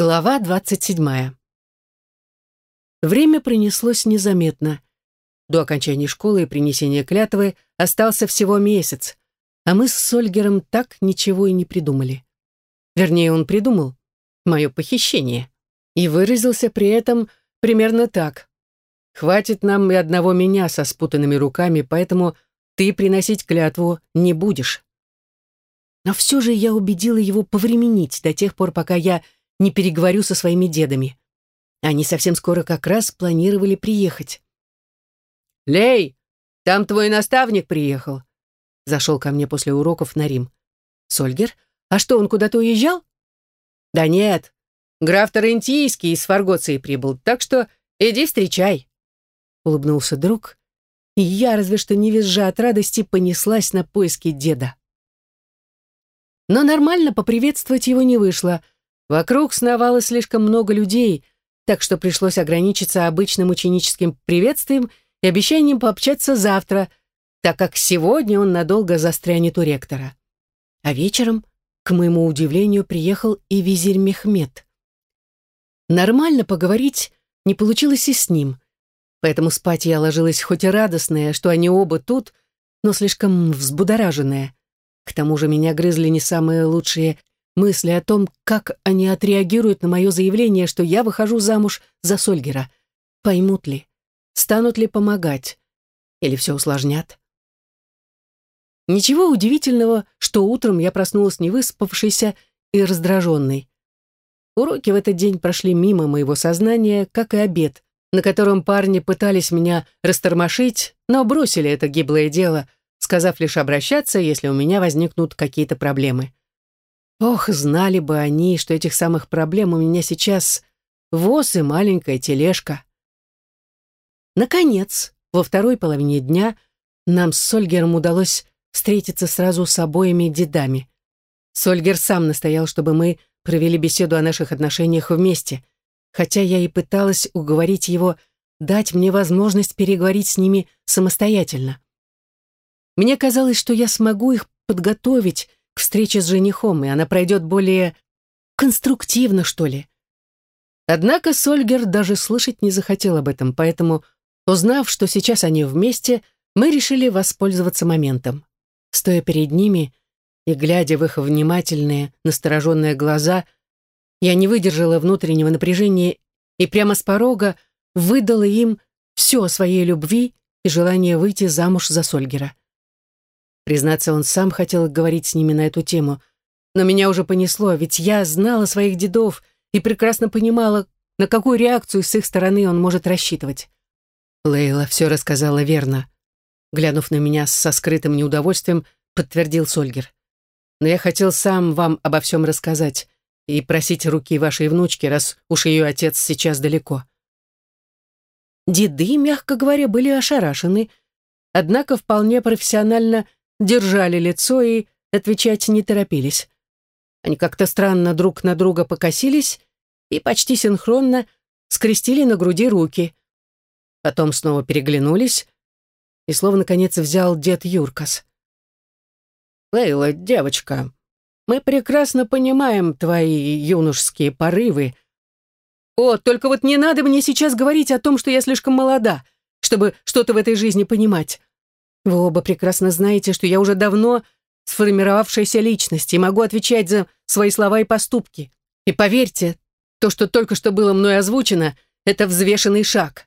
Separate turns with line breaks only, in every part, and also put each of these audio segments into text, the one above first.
Глава двадцать седьмая. Время пронеслось незаметно. До окончания школы и принесения клятвы остался всего месяц, а мы с Сольгером так ничего и не придумали. Вернее, он придумал мое похищение и выразился при этом примерно так. «Хватит нам и одного меня со спутанными руками, поэтому ты приносить клятву не будешь». Но все же я убедила его повременить до тех пор, пока я не переговорю со своими дедами. Они совсем скоро как раз планировали приехать. «Лей, там твой наставник приехал», — зашел ко мне после уроков на Рим. «Сольгер? А что, он куда-то уезжал?» «Да нет, граф Тарентийский из Фаргоции прибыл, так что иди встречай», — улыбнулся друг, и я, разве что не визжа от радости, понеслась на поиски деда. Но нормально поприветствовать его не вышло — Вокруг сновало слишком много людей, так что пришлось ограничиться обычным ученическим приветствием и обещанием пообщаться завтра, так как сегодня он надолго застрянет у ректора. А вечером, к моему удивлению, приехал и визирь Мехмед. Нормально поговорить не получилось и с ним, поэтому спать я ложилась хоть и радостная, что они оба тут, но слишком взбудораженная. К тому же меня грызли не самые лучшие мысли о том, как они отреагируют на мое заявление, что я выхожу замуж за Сольгера. Поймут ли? Станут ли помогать? Или все усложнят? Ничего удивительного, что утром я проснулась невыспавшейся и раздраженной. Уроки в этот день прошли мимо моего сознания, как и обед, на котором парни пытались меня растормошить, но бросили это гиблое дело, сказав лишь обращаться, если у меня возникнут какие-то проблемы. Ох, знали бы они, что этих самых проблем у меня сейчас воз и маленькая тележка. Наконец, во второй половине дня нам с Сольгером удалось встретиться сразу с обоими дедами. Сольгер сам настоял, чтобы мы провели беседу о наших отношениях вместе, хотя я и пыталась уговорить его дать мне возможность переговорить с ними самостоятельно. Мне казалось, что я смогу их подготовить встрече с женихом, и она пройдет более конструктивно, что ли. Однако Сольгер даже слышать не захотел об этом, поэтому, узнав, что сейчас они вместе, мы решили воспользоваться моментом. Стоя перед ними и глядя в их внимательные, настороженные глаза, я не выдержала внутреннего напряжения и прямо с порога выдала им все о своей любви и желание выйти замуж за Сольгера. Признаться, он сам хотел говорить с ними на эту тему. Но меня уже понесло, ведь я знала своих дедов и прекрасно понимала, на какую реакцию с их стороны он может рассчитывать. Лейла все рассказала верно. Глянув на меня со скрытым неудовольствием, подтвердил Сольгер. Но я хотел сам вам обо всем рассказать и просить руки вашей внучки, раз уж ее отец сейчас далеко. Деды, мягко говоря, были ошарашены, однако вполне профессионально держали лицо и отвечать не торопились. Они как-то странно друг на друга покосились и почти синхронно скрестили на груди руки. Потом снова переглянулись, и слово наконец взял дед Юркас. «Лейла, девочка, мы прекрасно понимаем твои юношеские порывы. О, только вот не надо мне сейчас говорить о том, что я слишком молода, чтобы что-то в этой жизни понимать. Вы оба прекрасно знаете, что я уже давно сформировавшаяся личность и могу отвечать за свои слова и поступки. И поверьте, то, что только что было мной озвучено, это взвешенный шаг.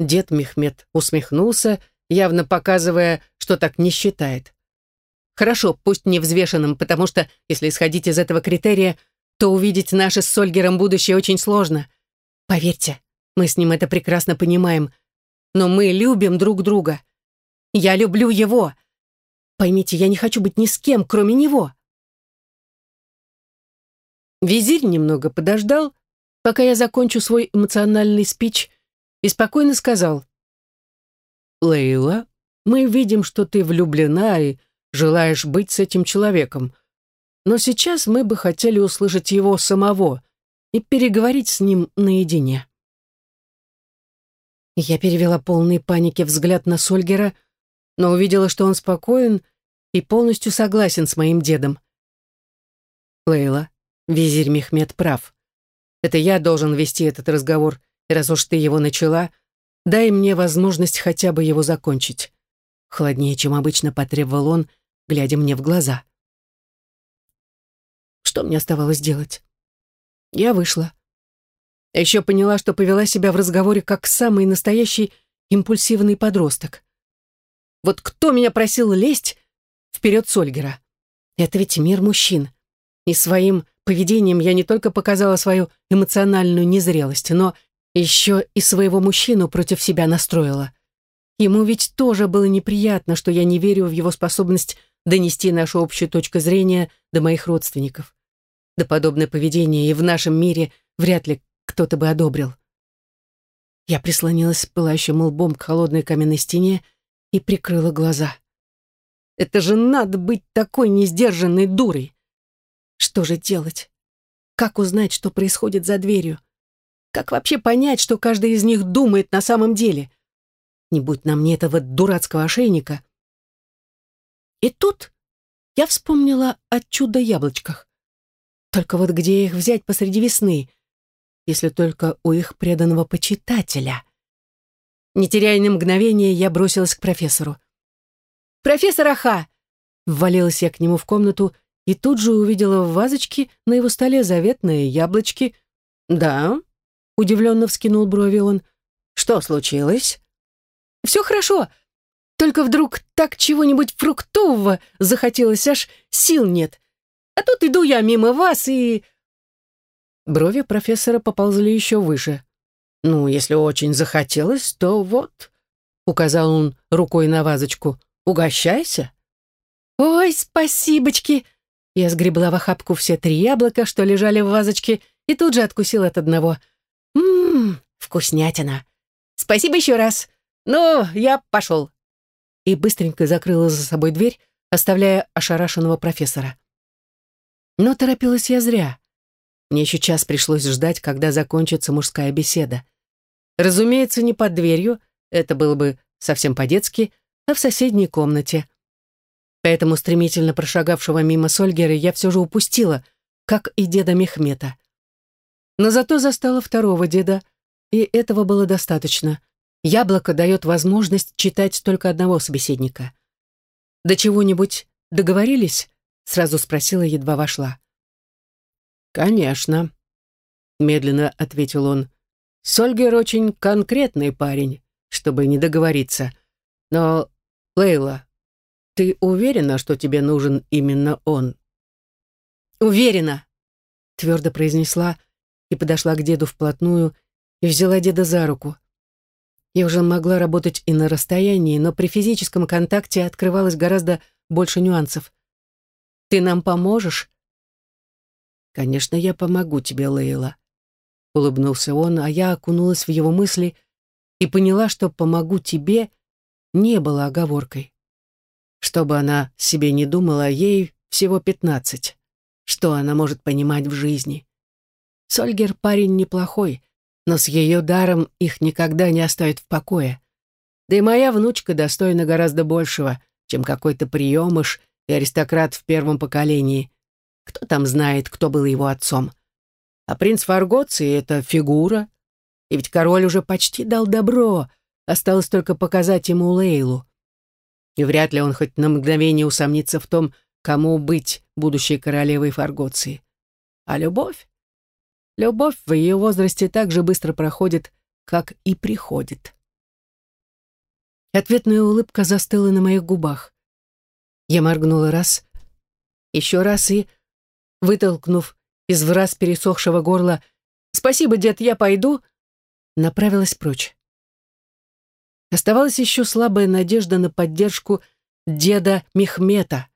Дед Мехмед усмехнулся, явно показывая, что так не считает. Хорошо, пусть не взвешенным, потому что, если исходить из этого критерия, то увидеть наше с Сольгером будущее очень сложно. Поверьте, мы с ним это прекрасно понимаем, но мы любим друг друга — я люблю его. Поймите, я не хочу быть ни с кем, кроме него. Визирь немного подождал, пока я закончу свой эмоциональный спич, и спокойно сказал. «Лейла, мы видим, что ты влюблена и желаешь быть с этим человеком, но сейчас мы бы хотели услышать его самого и переговорить с ним наедине». Я перевела полный паники взгляд на Сольгера, но увидела, что он спокоен и полностью согласен с моим дедом. Лейла, визирь Мехмед прав. Это я должен вести этот разговор, раз уж ты его начала, дай мне возможность хотя бы его закончить. Холоднее, чем обычно, потребовал он, глядя мне в глаза. Что мне оставалось делать? Я вышла. Еще поняла, что повела себя в разговоре как самый настоящий импульсивный подросток. Вот кто меня просил лезть вперед Сольгера? Это ведь мир мужчин. И своим поведением я не только показала свою эмоциональную незрелость, но еще и своего мужчину против себя настроила. Ему ведь тоже было неприятно, что я не верю в его способность донести нашу общую точку зрения до моих родственников. Да подобное поведение и в нашем мире вряд ли кто-то бы одобрил. Я прислонилась пылающим лбом к холодной каменной стене и прикрыла глаза. Это же надо быть такой несдержанной дурой. Что же делать? Как узнать, что происходит за дверью? Как вообще понять, что каждый из них думает на самом деле? Не будь на мне этого дурацкого ошейника. И тут я вспомнила о чудо-яблочках. Только вот где их взять посреди весны, если только у их преданного почитателя? Не теряя ни мгновения, я бросилась к профессору. «Профессор Аха!» Ввалилась я к нему в комнату и тут же увидела в вазочке на его столе заветные яблочки. «Да?» — удивленно вскинул брови он. «Что случилось?» «Все хорошо, только вдруг так чего-нибудь фруктового захотелось, аж сил нет. А тут иду я мимо вас и...» Брови профессора поползли еще выше. «Ну, если очень захотелось, то вот...» — указал он рукой на вазочку. «Угощайся». «Ой, спасибочки!» Я сгребла в охапку все три яблока, что лежали в вазочке, и тут же откусила от одного. «Ммм, вкуснятина! Спасибо еще раз! Ну, я пошел!» И быстренько закрыла за собой дверь, оставляя ошарашенного профессора. Но торопилась я зря. Мне еще час пришлось ждать, когда закончится мужская беседа. Разумеется, не под дверью, это было бы совсем по-детски, а в соседней комнате. Поэтому стремительно прошагавшего мимо Сольгера я все же упустила, как и деда Мехмета. Но зато застала второго деда, и этого было достаточно. Яблоко дает возможность читать только одного собеседника. «До чего-нибудь договорились?» — сразу спросила, едва вошла. «Конечно», — медленно ответил он. «Сольгер очень конкретный парень, чтобы не договориться. Но, Лейла, ты уверена, что тебе нужен именно он?» «Уверена», — твердо произнесла и подошла к деду вплотную и взяла деда за руку. Я уже могла работать и на расстоянии, но при физическом контакте открывалось гораздо больше нюансов. «Ты нам поможешь?» «Конечно, я помогу тебе, Лейла», — улыбнулся он, а я окунулась в его мысли и поняла, что «помогу тебе» не было оговоркой. Что бы она себе не думала, ей всего пятнадцать. Что она может понимать в жизни? Сольгер парень неплохой, но с ее даром их никогда не оставит в покое. Да и моя внучка достойна гораздо большего, чем какой-то приемыш и аристократ в первом поколении. Кто там знает, кто был его отцом? А принц Фаргоций — это фигура. И ведь король уже почти дал добро, осталось только показать ему Лейлу. И вряд ли он хоть на мгновение усомнится в том, кому быть будущей королевой Фаргоции. А любовь? Любовь в ее возрасте так же быстро проходит, как и приходит. Ответная улыбка застыла на моих губах. Я моргнула раз, еще раз и вытолкнув из враз пересохшего горла «Спасибо, дед, я пойду», направилась прочь. Оставалась еще слабая надежда на поддержку деда Мехмета,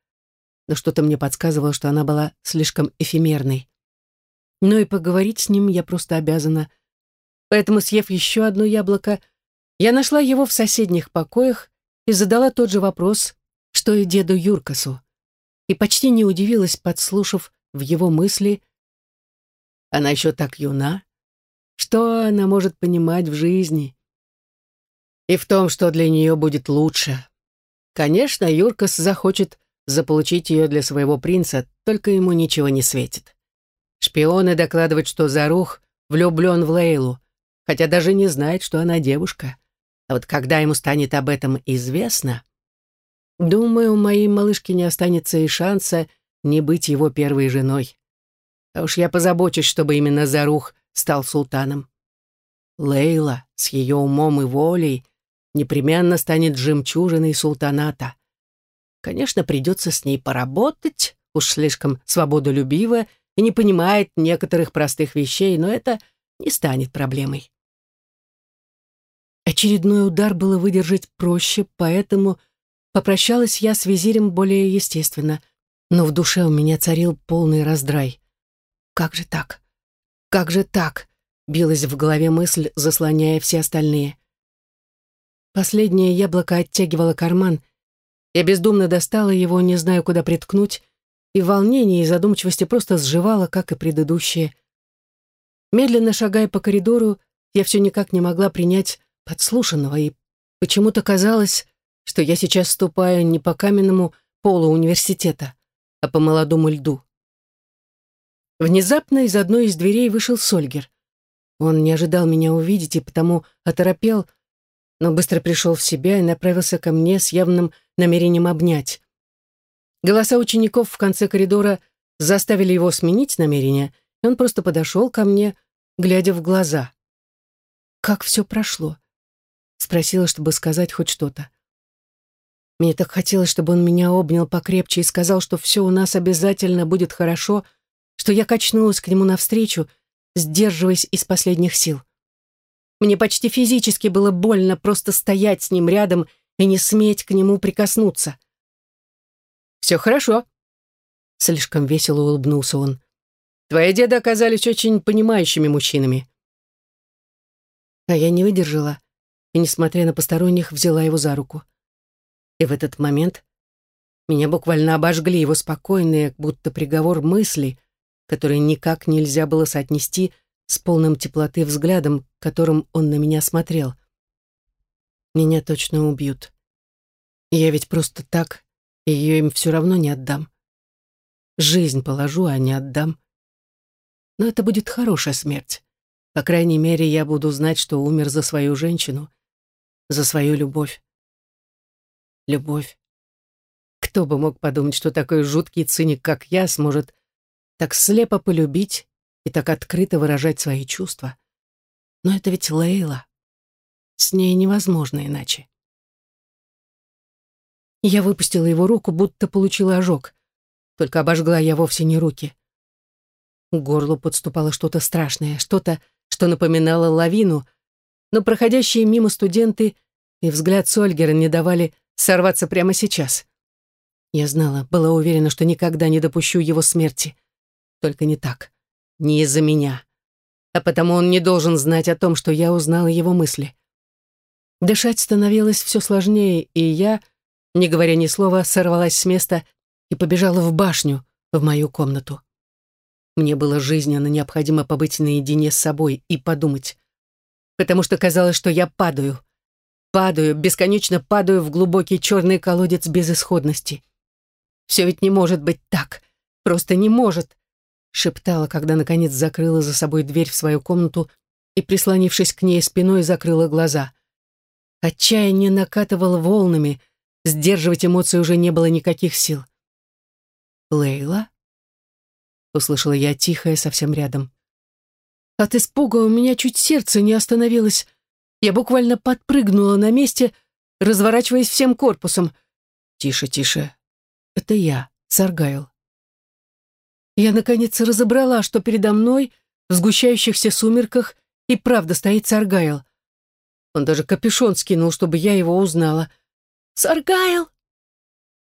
но что-то мне подсказывало, что она была слишком эфемерной. Но и поговорить с ним я просто обязана. Поэтому, съев еще одно яблоко, я нашла его в соседних покоях и задала тот же вопрос, что и деду Юркасу, и почти не удивилась, подслушав в его мысли. Она еще так юна. Что она может понимать в жизни? И в том, что для нее будет лучше. Конечно, Юркас захочет заполучить ее для своего принца, только ему ничего не светит. Шпионы докладывают, что Зарух влюблен в Лейлу, хотя даже не знает, что она девушка. А вот когда ему станет об этом известно, думаю, у моей малышки не останется и шанса не быть его первой женой. А уж я позабочусь, чтобы именно Зарух стал султаном. Лейла с ее умом и волей непременно станет жемчужиной султаната. Конечно, придется с ней поработать, уж слишком свободолюбива и не понимает некоторых простых вещей, но это не станет проблемой. Очередной удар было выдержать проще, поэтому попрощалась я с визирем более естественно, но в душе у меня царил полный раздрай. Как же так? Как же так? Билась в голове мысль, заслоняя все остальные. Последнее яблоко оттягивало карман. Я бездумно достала его, не знаю, куда приткнуть, и в волнении и задумчивости просто сживала, как и предыдущие. Медленно шагая по коридору, я все никак не могла принять подслушанного, и почему-то казалось, что я сейчас ступаю не по каменному полу университета, а по молодому льду. Внезапно из одной из дверей вышел Сольгер. Он не ожидал меня увидеть и потому оторопел, но быстро пришел в себя и направился ко мне с явным намерением обнять. Голоса учеников в конце коридора заставили его сменить намерение, и он просто подошел ко мне, глядя в глаза. «Как все прошло?» Спросила, чтобы сказать хоть что-то. Мне так хотелось, чтобы он меня обнял покрепче и сказал, что все у нас обязательно будет хорошо, что я качнулась к нему навстречу сдерживаясь из последних сил. Мне почти физически было больно просто стоять с ним рядом и не сметь к нему прикоснуться. «Все хорошо», — слишком весело улыбнулся он. «Твои деды оказались очень понимающими мужчинами». А я не выдержала и, несмотря на посторонних, взяла его за руку. И в этот момент меня буквально обожгли его спокойные, будто приговор мысли, который никак нельзя было соотнести с полным теплоты взглядом, которым он на меня смотрел. Меня точно убьют. Я ведь просто так ее им все равно не отдам. Жизнь положу, а не отдам. Но это будет хорошая смерть. По крайней мере, я буду знать, что умер за свою женщину, за свою любовь. Любовь. Кто бы мог подумать, что такой жуткий циник, как я, сможет так слепо полюбить и так открыто выражать свои чувства. Но это ведь Лейла. С ней невозможно иначе. Я выпустила его руку, будто получила ожог. Только обожгла я вовсе не руки. К горлу подступало что-то страшное, что-то, что напоминало лавину, но проходящие мимо студенты и взгляд Сольгера не давали сорваться прямо сейчас. Я знала, была уверена, что никогда не допущу его смерти. Только не так. Не из-за меня. А потому он не должен знать о том, что я узнала его мысли. Дышать становилось все сложнее, и я, не говоря ни слова, сорвалась с места и побежала в башню, в мою комнату. Мне было жизненно необходимо побыть наедине с собой и подумать. Потому что казалось, что я падаю. Падаю, бесконечно падаю в глубокий черный колодец безысходности. Все ведь не может быть так. Просто не может шептала, когда наконец закрыла за собой дверь в свою комнату и, прислонившись к ней спиной, закрыла глаза. Отчаяние накатывало волнами, сдерживать эмоции уже не было никаких сил. «Лейла?» — услышала я тихое совсем рядом. От испуга у меня чуть сердце не остановилось. Я буквально подпрыгнула на месте, разворачиваясь всем корпусом. «Тише, тише. Это я, Саргайл я, наконец, разобрала, что передо мной в сгущающихся сумерках и правда стоит Саргайл. Он даже капюшон скинул, чтобы я его узнала. «Саргайл!»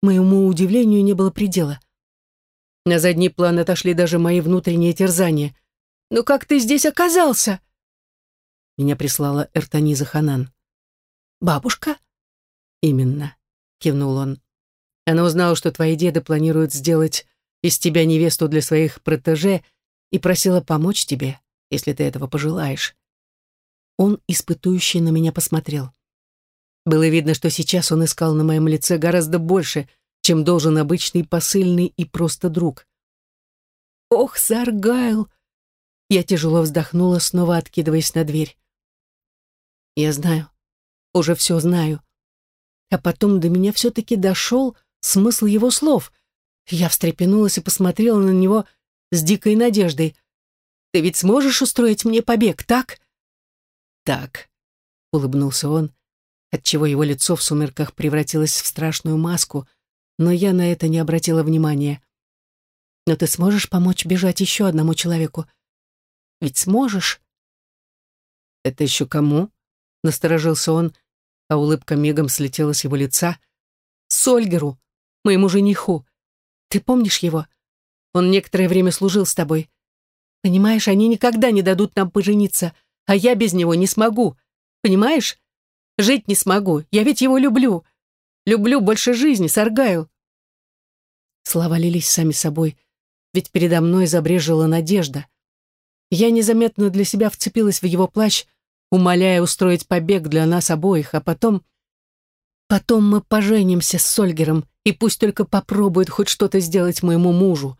Моему удивлению не было предела. На задний план отошли даже мои внутренние терзания. «Ну как ты здесь оказался?» Меня прислала Эртаниза Ханан. «Бабушка?» «Именно», — кивнул он. «Она узнала, что твои деды планируют сделать из тебя невесту для своих протеже и просила помочь тебе, если ты этого пожелаешь. Он испытующе на меня посмотрел. Было видно, что сейчас он искал на моем лице гораздо больше, чем должен обычный посыльный и просто друг. «Ох, Саргайл!» Я тяжело вздохнула, снова откидываясь на дверь. Я знаю, уже все знаю. А потом до меня все-таки дошел смысл его слов. Я встрепенулась и посмотрела на него с дикой надеждой. «Ты ведь сможешь устроить мне побег, так?» «Так», — улыбнулся он, отчего его лицо в сумерках превратилось в страшную маску, но я на это не обратила внимания. «Но ты сможешь помочь бежать еще одному человеку? Ведь сможешь?» «Это еще кому?» — насторожился он, а улыбка мигом слетела с его лица. «Сольгеру, моему жениху. Ты помнишь его? Он некоторое время служил с тобой. Понимаешь, они никогда не дадут нам пожениться, а я без него не смогу. Понимаешь? Жить не смогу. Я ведь его люблю. Люблю больше жизни, Саргаю. Слова лились сами собой, ведь передо мной забрежила надежда. Я незаметно для себя вцепилась в его плащ, умоляя устроить побег для нас обоих, а потом... Потом мы поженимся с Сольгером, и пусть только попробует хоть что-то сделать моему мужу.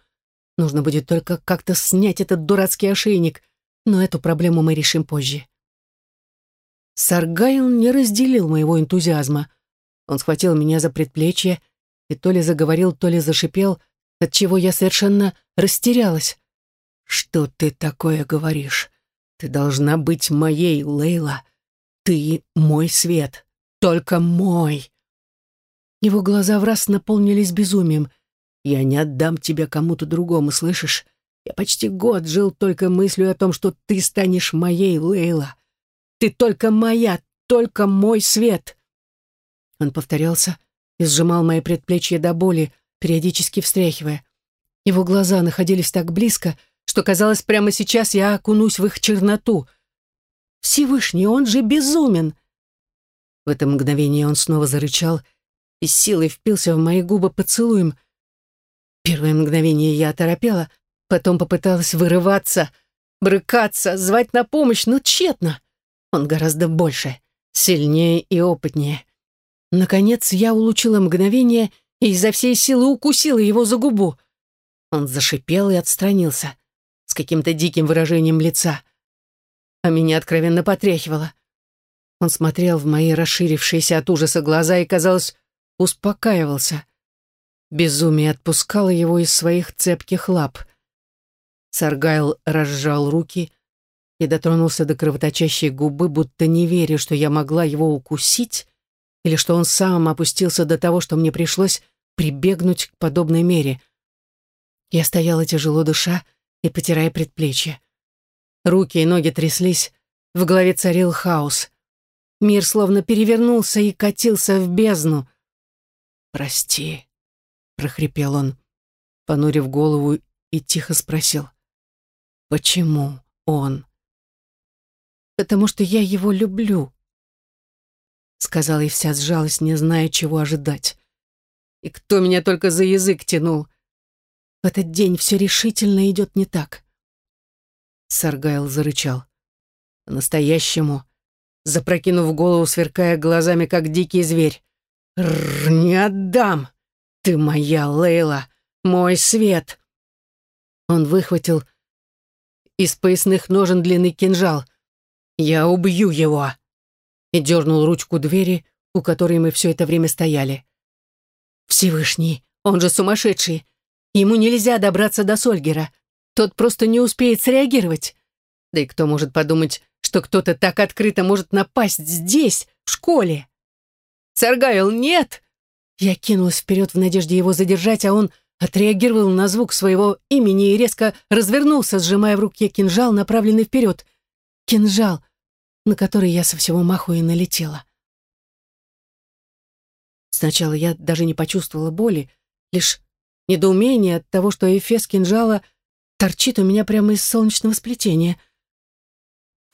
Нужно будет только как-то снять этот дурацкий ошейник, но эту проблему мы решим позже. Саргайл не разделил моего энтузиазма. Он схватил меня за предплечье и то ли заговорил, то ли зашипел, от чего я совершенно растерялась. «Что ты такое говоришь? Ты должна быть моей, Лейла. Ты мой свет, только мой!» Его глаза в раз наполнились безумием. «Я не отдам тебя кому-то другому, слышишь? Я почти год жил только мыслью о том, что ты станешь моей, Лейла. Ты только моя, только мой свет!» Он повторялся и сжимал мои предплечья до боли, периодически встряхивая. Его глаза находились так близко, что казалось, прямо сейчас я окунусь в их черноту. Всевышний, он же безумен! В это мгновение он снова зарычал и силой впился в мои губы поцелуем. Первое мгновение я оторопела, потом попыталась вырываться, брыкаться, звать на помощь, но тщетно. Он гораздо больше, сильнее и опытнее. Наконец я улучила мгновение и изо всей силы укусила его за губу. Он зашипел и отстранился с каким-то диким выражением лица. А меня откровенно потряхивало. Он смотрел в мои расширившиеся от ужаса глаза и, казалось, успокаивался. Безумие отпускало его из своих цепких лап. Саргайл разжал руки и дотронулся до кровоточащей губы, будто не веря, что я могла его укусить, или что он сам опустился до того, что мне пришлось прибегнуть к подобной мере. Я стояла тяжело дыша и потирая предплечья. Руки и ноги тряслись, в голове царил хаос. Мир словно перевернулся и катился в бездну. «Прости», — прохрипел он, понурив голову и тихо спросил. «Почему он?» «Потому что я его люблю», — сказала и вся сжалась, не зная, чего ожидать. «И кто меня только за язык тянул? В этот день все решительно идет не так». Саргайл зарычал. По-настоящему, запрокинув голову, сверкая глазами, как дикий зверь. «Рррр, не отдам! Ты моя, Лейла, мой свет!» Он выхватил из поясных ножен длинный кинжал. «Я убью его!» и дернул ручку двери, у которой мы все это время стояли. «Всевышний, он же сумасшедший! Ему нельзя добраться до Сольгера. Тот просто не успеет среагировать. Да и кто может подумать, что кто-то так открыто может напасть здесь, в школе?» «Саргайл, нет!» Я кинулась вперед в надежде его задержать, а он отреагировал на звук своего имени и резко развернулся, сжимая в руке кинжал, направленный вперед. Кинжал, на который я со всего маху и налетела. Сначала я даже не почувствовала боли, лишь недоумение от того, что эфес кинжала торчит у меня прямо из солнечного сплетения.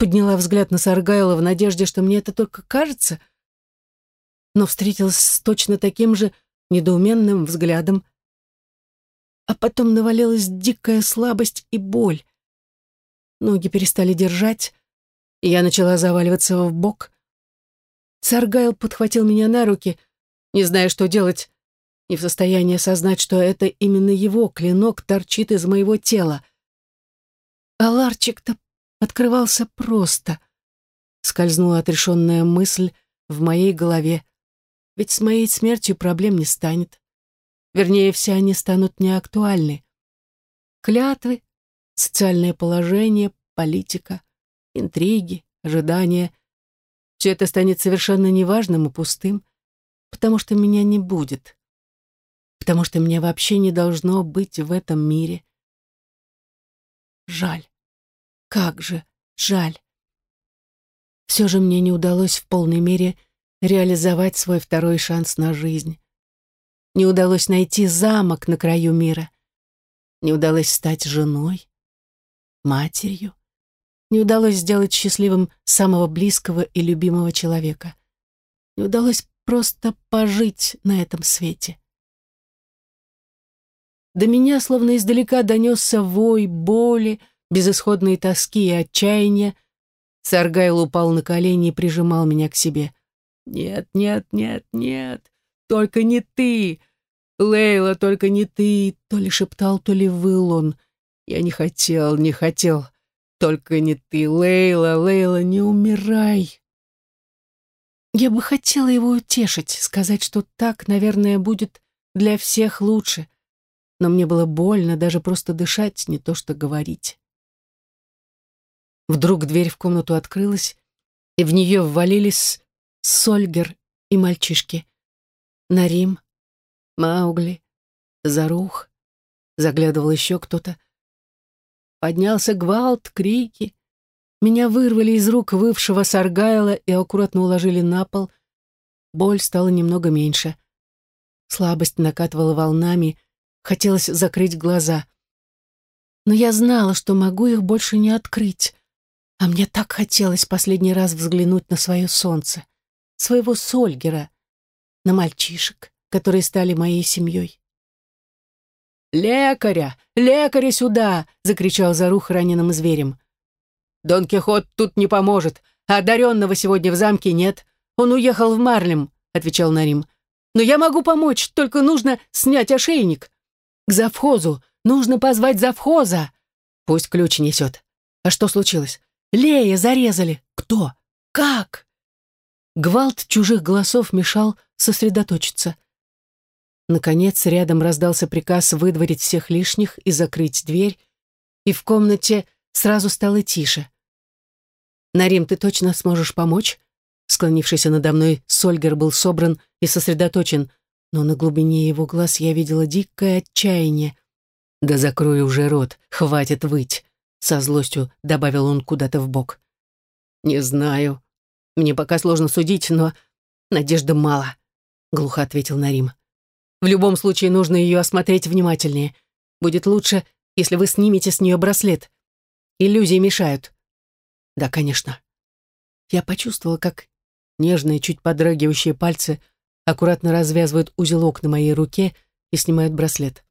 Подняла взгляд на Саргайла в надежде, что мне это только кажется, но встретилась с точно таким же недоуменным взглядом. А потом навалилась дикая слабость и боль. Ноги перестали держать, я начала заваливаться в бок. Саргайл подхватил меня на руки, не зная, что делать, не в состоянии осознать, что это именно его клинок торчит из моего тела. А ларчик-то открывался просто. Скользнула отрешенная мысль в моей голове. Ведь с моей смертью проблем не станет. Вернее, все они станут неактуальны. Клятвы, социальное положение, политика, интриги, ожидания. Все это станет совершенно неважным и пустым, потому что меня не будет. Потому что меня вообще не должно быть в этом мире. Жаль. Как же жаль. Все же мне не удалось в полной мере реализовать свой второй шанс на жизнь. Не удалось найти замок на краю мира. Не удалось стать женой, матерью. Не удалось сделать счастливым самого близкого и любимого человека. Не удалось просто пожить на этом свете. До меня словно издалека донесся вой боли, безысходной тоски и отчаяния. Саргайл упал на колени и прижимал меня к себе. «Нет, нет, нет, нет, только не ты! Лейла, только не ты!» То ли шептал, то ли выл он. «Я не хотел, не хотел. Только не ты, Лейла, Лейла, не умирай!» Я бы хотела его утешить, сказать, что так, наверное, будет для всех лучше. Но мне было больно даже просто дышать, не то что говорить. Вдруг дверь в комнату открылась, и в нее ввалились Сольгер и мальчишки. Нарим, Маугли, Зарух. Заглядывал еще кто-то. Поднялся гвалт, крики. Меня вырвали из рук вывшего Саргайла и аккуратно уложили на пол. Боль стала немного меньше. Слабость накатывала волнами, хотелось закрыть глаза. Но я знала, что могу их больше не открыть. А мне так хотелось последний раз взглянуть на свое солнце, своего Сольгера, на мальчишек, которые стали моей семьей. «Лекаря! Лекаря сюда!» — закричал Зарух раненым зверем. «Дон Кихот тут не поможет, а одаренного сегодня в замке нет. Он уехал в Марлем», — отвечал Нарим. «Но я могу помочь, только нужно снять ошейник. К завхозу, нужно позвать завхоза. Пусть ключ несет. А что случилось? Лея зарезали. Кто? Как? Гвалт чужих голосов мешал сосредоточиться. Наконец, рядом раздался приказ выдворить всех лишних и закрыть дверь, и в комнате сразу стало тише. «Нарим, ты точно сможешь помочь?» Склонившийся надо мной Сольгер был собран и сосредоточен, но на глубине его глаз я видела дикое отчаяние. «Да закрой уже рот, хватит выть!» Со злостью добавил он куда-то в бок. «Не знаю. Мне пока сложно судить, но надежды мало», — глухо ответил Нарим. «В любом случае нужно ее осмотреть внимательнее. Будет лучше, если вы снимете с нее браслет. Иллюзии мешают». «Да, конечно». Я почувствовала, как нежные, чуть подрагивающие пальцы аккуратно развязывают узелок на моей руке и снимают браслет.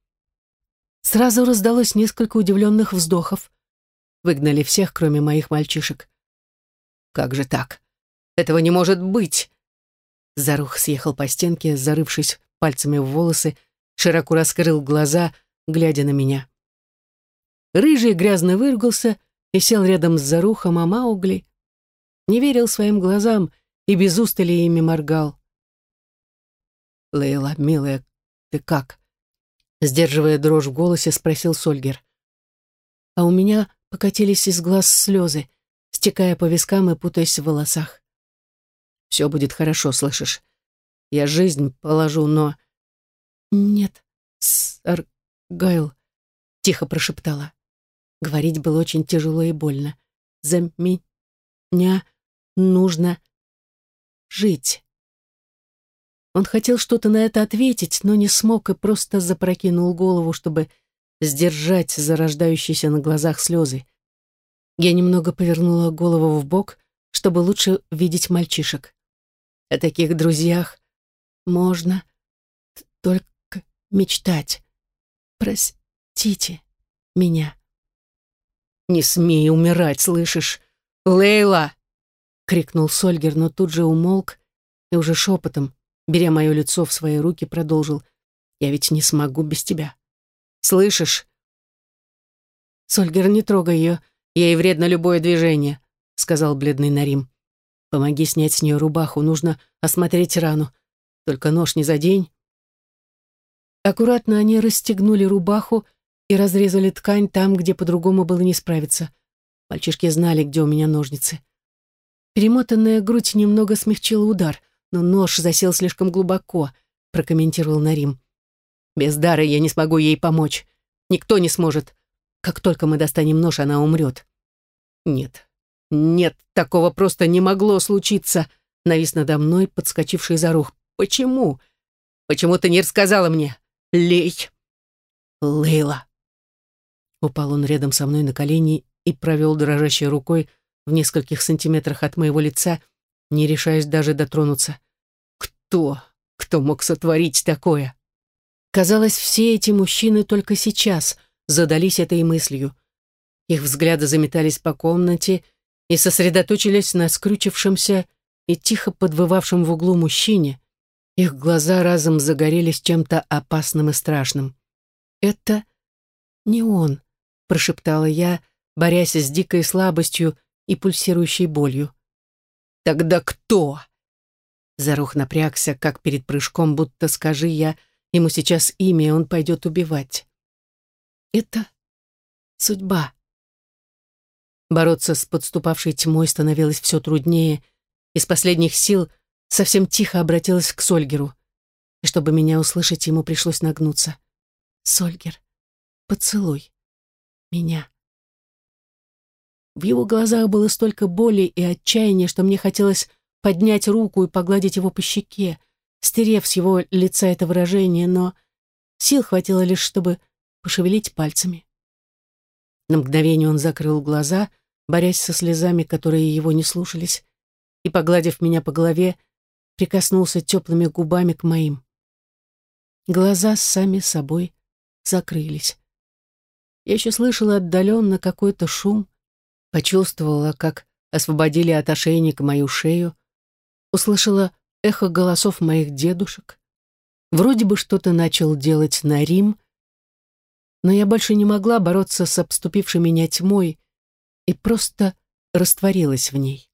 Сразу раздалось несколько удивленных вздохов. Выгнали всех, кроме моих мальчишек. Как же так? Этого не может быть! Зарух съехал по стенке, зарывшись пальцами в волосы, широко раскрыл глаза, глядя на меня. Рыжий грязно выругался и сел рядом с Зарухом, а Маугли не верил своим глазам и без устали ими моргал. «Лейла, милая, ты как?» Сдерживая дрожь в голосе, спросил Сольгер. А у меня покатились из глаз слезы, стекая по вискам и путаясь в волосах. «Все будет хорошо, слышишь? Я жизнь положу, но...» «Нет, Саргайл», — тихо прошептала. Говорить было очень тяжело и больно. «За меня нужно жить». Он хотел что-то на это ответить, но не смог и просто запрокинул голову, чтобы сдержать зарождающиеся на глазах слезы. Я немного повернула голову в бок, чтобы лучше видеть мальчишек. О таких друзьях можно только мечтать. Простите меня. «Не смей умирать, слышишь? Лейла!» — крикнул Сольгер, но тут же умолк и уже шепотом, беря мое лицо в свои руки, продолжил. «Я ведь не смогу без тебя. Слышишь?» «Сольгер, не трогай ее. Ей вредно любое движение», — сказал бледный Нарим. «Помоги снять с нее рубаху, нужно осмотреть рану. Только нож не задень». Аккуратно они расстегнули рубаху и разрезали ткань там, где по-другому было не справиться. Мальчишки знали, где у меня ножницы. Перемотанная грудь немного смягчила удар, но нож засел слишком глубоко, прокомментировал Нарим. Без дара я не смогу ей помочь. Никто не сможет. Как только мы достанем нож, она умрет. Нет, нет, такого просто не могло случиться, навис надо мной, подскочивший за рух. Почему? Почему ты не рассказала мне? Лей. Лейла. Упал он рядом со мной на колени и провел дрожащей рукой в нескольких сантиметрах от моего лица, не решаясь даже дотронуться. Кто? Кто мог сотворить такое? Казалось, все эти мужчины только сейчас задались этой мыслью. Их взгляды заметались по комнате и сосредоточились на скрючившемся и тихо подвывавшем в углу мужчине. Их глаза разом загорелись чем-то опасным и страшным. «Это не он», — прошептала я, борясь с дикой слабостью и пульсирующей болью. «Тогда кто?» Зарух напрягся, как перед прыжком, будто скажи я, ему сейчас имя, он пойдет убивать. Это судьба. Бороться с подступавшей тьмой становилось все труднее. Из последних сил совсем тихо обратилась к Сольгеру. И чтобы меня услышать, ему пришлось нагнуться. «Сольгер, поцелуй меня». В его глазах было столько боли и отчаяния, что мне хотелось поднять руку и погладить его по щеке, стерев с его лица это выражение, но сил хватило лишь, чтобы пошевелить пальцами. На мгновение он закрыл глаза, борясь со слезами, которые его не слушались, и, погладив меня по голове, прикоснулся теплыми губами к моим. Глаза сами собой закрылись. Я еще слышала отдаленно какой-то шум, Почувствовала, как освободили от ошейника мою шею, услышала эхо голосов моих дедушек. Вроде бы что-то начал делать на Рим, но я больше не могла бороться с обступившей меня тьмой и просто растворилась в ней.